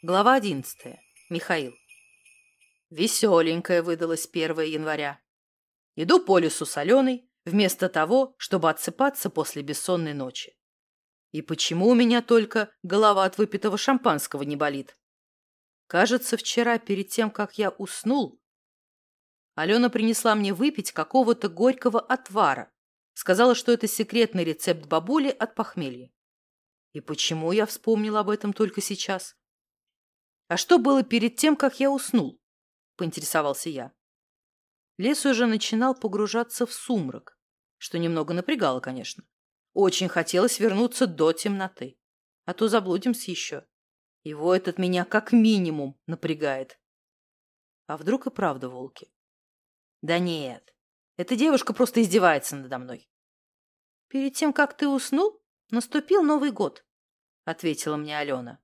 Глава 11. Михаил. Веселенькая выдалась 1 января. Иду по лесу соленой, вместо того, чтобы отсыпаться после бессонной ночи. И почему у меня только голова от выпитого шампанского не болит? Кажется, вчера, перед тем, как я уснул, Алена принесла мне выпить какого-то горького отвара. Сказала, что это секретный рецепт бабули от похмелья. И почему я вспомнил об этом только сейчас? «А что было перед тем, как я уснул?» – поинтересовался я. Лес уже начинал погружаться в сумрак, что немного напрягало, конечно. Очень хотелось вернуться до темноты, а то заблудимся еще. Его этот меня как минимум напрягает. А вдруг и правда волки? Да нет, эта девушка просто издевается надо мной. Перед тем, как ты уснул, наступил Новый год, ответила мне Алена.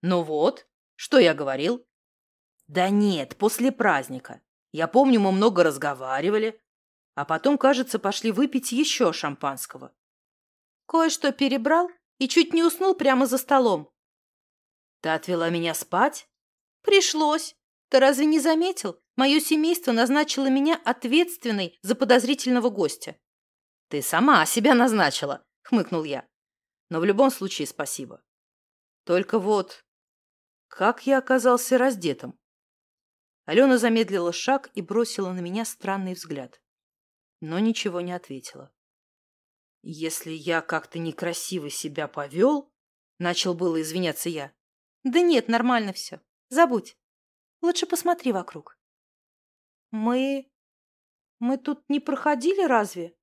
Ну вот, что я говорил? Да нет, после праздника. Я помню, мы много разговаривали, а потом, кажется, пошли выпить еще шампанского. Кое-что перебрал и чуть не уснул прямо за столом. Ты отвела меня спать? Пришлось. Ты разве не заметил? Мое семейство назначило меня ответственной за подозрительного гостя. Ты сама себя назначила, хмыкнул я. Но в любом случае спасибо. Только вот как я оказался раздетым? Алена замедлила шаг и бросила на меня странный взгляд. Но ничего не ответила. Если я как-то некрасиво себя повел, начал было извиняться я. Да нет, нормально все. Забудь. Лучше посмотри вокруг. Мы... мы тут не проходили разве?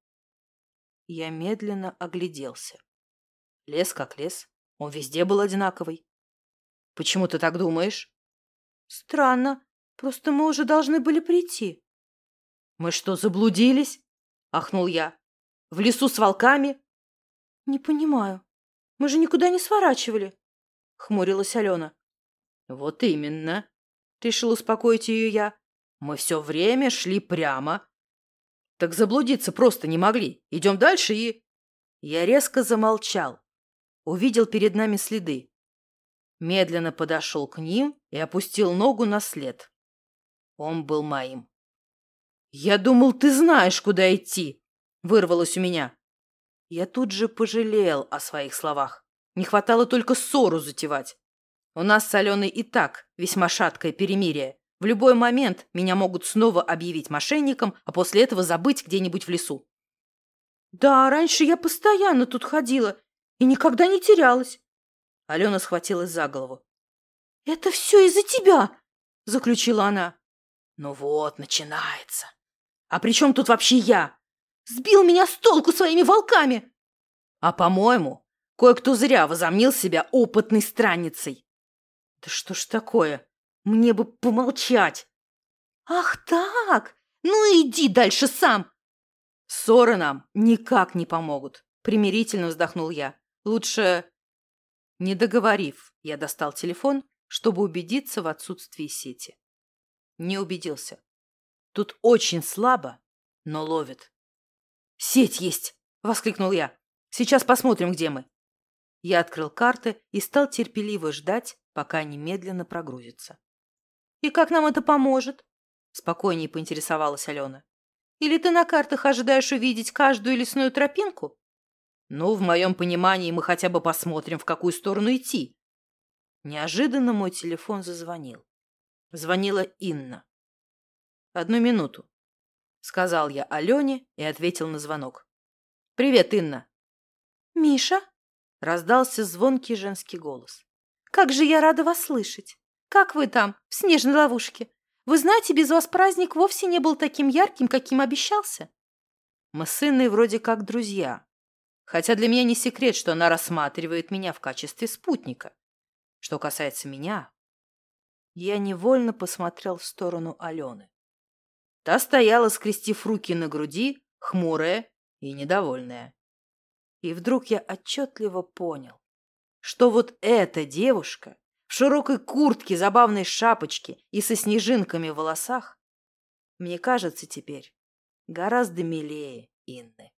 Я медленно огляделся. Лес как лес. Он везде был одинаковый. Почему ты так думаешь? Странно. Просто мы уже должны были прийти. Мы что, заблудились? Ахнул я. В лесу с волками? Не понимаю. Мы же никуда не сворачивали. Хмурилась Алена. Вот именно. Решил успокоить ее я. Мы все время шли прямо. Так заблудиться просто не могли. Идем дальше и... Я резко замолчал. Увидел перед нами следы медленно подошел к ним и опустил ногу на след. Он был моим. «Я думал, ты знаешь, куда идти!» — вырвалось у меня. Я тут же пожалел о своих словах. Не хватало только ссору затевать. У нас с Аленой и так весьма шаткое перемирие. В любой момент меня могут снова объявить мошенником, а после этого забыть где-нибудь в лесу. «Да, раньше я постоянно тут ходила и никогда не терялась. Алена схватилась за голову. «Это все из-за тебя!» – заключила она. «Ну вот, начинается. А при чем тут вообще я? Сбил меня с толку своими волками!» «А, по-моему, кое-кто зря возомнил себя опытной странницей». «Да что ж такое? Мне бы помолчать!» «Ах так! Ну иди дальше сам!» «Ссоры нам никак не помогут», — примирительно вздохнул я. «Лучше не договорив, я достал телефон, чтобы убедиться в отсутствии сети. Не убедился. Тут очень слабо, но ловит. «Сеть есть!» — воскликнул я. «Сейчас посмотрим, где мы». Я открыл карты и стал терпеливо ждать, пока они медленно прогрузятся. «И как нам это поможет?» — спокойнее поинтересовалась Алена. «Или ты на картах ожидаешь увидеть каждую лесную тропинку?» Ну, в моем понимании, мы хотя бы посмотрим, в какую сторону идти. Неожиданно мой телефон зазвонил. Звонила Инна. «Одну минуту», — сказал я Алене и ответил на звонок. «Привет, Инна». «Миша?» — раздался звонкий женский голос. «Как же я рада вас слышать! Как вы там, в снежной ловушке? Вы знаете, без вас праздник вовсе не был таким ярким, каким обещался». Мы с Инной вроде как друзья, Хотя для меня не секрет, что она рассматривает меня в качестве спутника. Что касается меня, я невольно посмотрел в сторону Алены. Та стояла, скрестив руки на груди, хмурая и недовольная. И вдруг я отчетливо понял, что вот эта девушка в широкой куртке, забавной шапочке и со снежинками в волосах, мне кажется теперь гораздо милее Инны.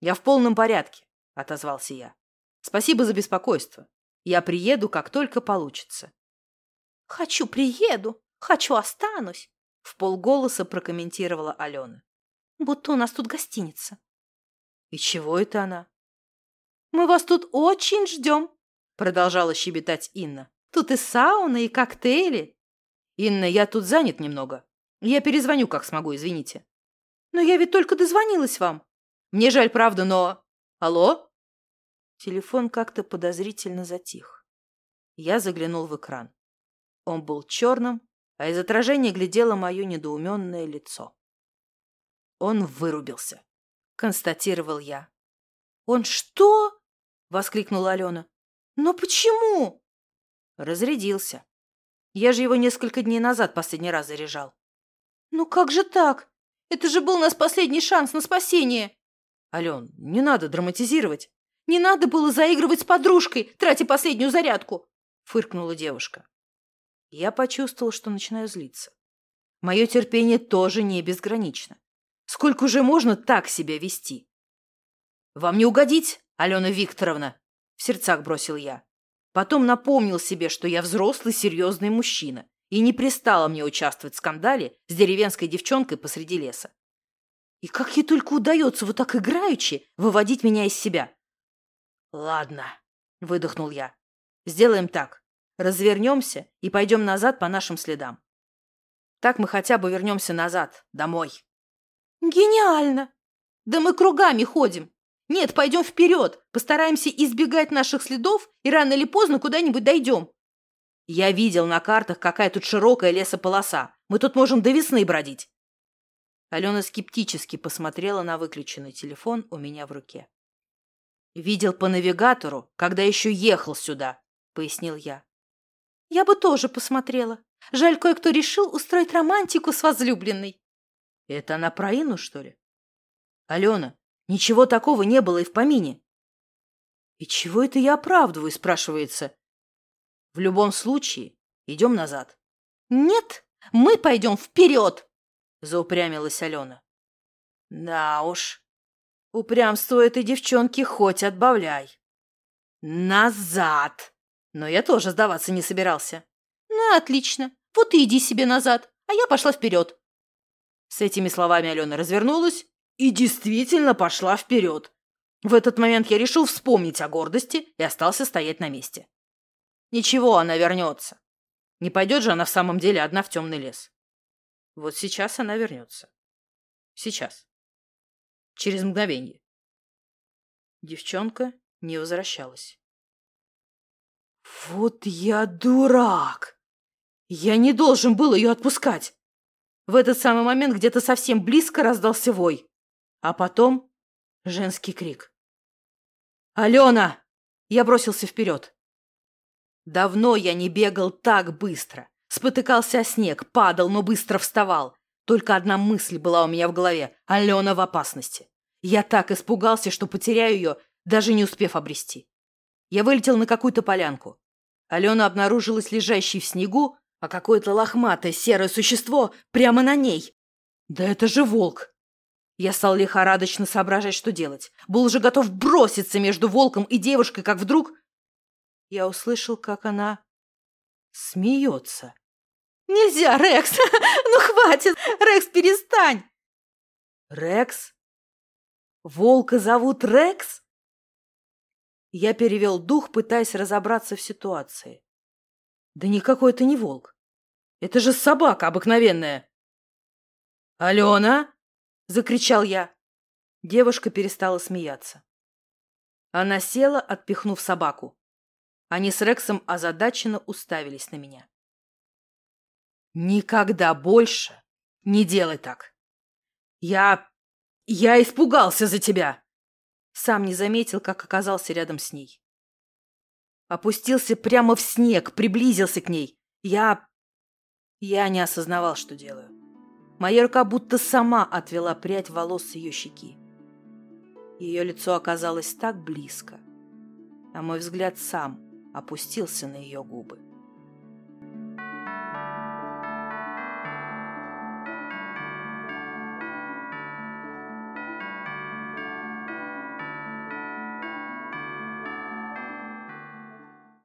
«Я в полном порядке», — отозвался я. «Спасибо за беспокойство. Я приеду, как только получится. «Хочу приеду, хочу останусь», — в полголоса прокомментировала Алена. «Будто у нас тут гостиница». «И чего это она?» «Мы вас тут очень ждем», — продолжала щебетать Инна. «Тут и сауна, и коктейли». «Инна, я тут занят немного. Я перезвоню, как смогу, извините». «Но я ведь только дозвонилась вам». «Мне жаль, правда, но...» «Алло?» Телефон как-то подозрительно затих. Я заглянул в экран. Он был черным, а из отражения глядело мое недоуменное лицо. Он вырубился, констатировал я. «Он что?» — воскликнула Алена. «Но почему?» Разрядился. Я же его несколько дней назад последний раз заряжал. «Ну как же так? Это же был у нас последний шанс на спасение!» «Ален, не надо драматизировать. Не надо было заигрывать с подружкой, тратя последнюю зарядку!» — фыркнула девушка. Я почувствовал, что начинаю злиться. Мое терпение тоже не безгранично. Сколько уже можно так себя вести? «Вам не угодить, Алена Викторовна?» — в сердцах бросил я. Потом напомнил себе, что я взрослый серьезный мужчина и не пристало мне участвовать в скандале с деревенской девчонкой посреди леса. И как ей только удается вот так играючи выводить меня из себя. «Ладно», — выдохнул я. «Сделаем так. Развернемся и пойдем назад по нашим следам. Так мы хотя бы вернемся назад, домой». «Гениально! Да мы кругами ходим. Нет, пойдем вперед, постараемся избегать наших следов и рано или поздно куда-нибудь дойдем. Я видел на картах, какая тут широкая лесополоса. Мы тут можем до весны бродить. Алена скептически посмотрела на выключенный телефон у меня в руке. «Видел по навигатору, когда еще ехал сюда», — пояснил я. «Я бы тоже посмотрела. Жаль, кое-кто решил устроить романтику с возлюбленной». «Это она про Инну, что ли?» «Алена, Ничего такого не было и в помине. И чего это я оправдываю, спрашивается? В любом случае, идем назад. Нет, мы пойдем вперед, заупрямилась Алена. Да уж, упрямство этой девчонки хоть отбавляй. Назад! Но я тоже сдаваться не собирался. Ну, отлично. Вот и иди себе назад, а я пошла вперед. С этими словами Алена развернулась и действительно пошла вперед. В этот момент я решил вспомнить о гордости и остался стоять на месте. Ничего, она вернется. Не пойдет же она в самом деле одна в темный лес. Вот сейчас она вернется. Сейчас. Через мгновение. Девчонка не возвращалась. Вот я дурак! Я не должен был ее отпускать. В этот самый момент где-то совсем близко раздался вой. А потом женский крик. «Алена!» Я бросился вперед. Давно я не бегал так быстро. Спотыкался о снег, падал, но быстро вставал. Только одна мысль была у меня в голове. Алена в опасности. Я так испугался, что потеряю ее, даже не успев обрести. Я вылетел на какую-то полянку. Алена обнаружилась лежащей в снегу, а какое-то лохматое серое существо прямо на ней. Да это же волк! Я стал лихорадочно соображать, что делать. Был уже готов броситься между волком и девушкой, как вдруг... Я услышал, как она смеется. «Нельзя, Рекс! Ну, хватит! Рекс, перестань!» «Рекс? Волка зовут Рекс?» Я перевел дух, пытаясь разобраться в ситуации. «Да никакой это не волк. Это же собака обыкновенная!» «Алена?» закричал я. Девушка перестала смеяться. Она села, отпихнув собаку. Они с Рексом озадаченно уставились на меня. «Никогда больше не делай так! Я... я испугался за тебя!» Сам не заметил, как оказался рядом с ней. Опустился прямо в снег, приблизился к ней. Я... я не осознавал, что делаю. Моя рука будто сама отвела прядь волос с ее щеки. Ее лицо оказалось так близко, а мой взгляд сам опустился на ее губы.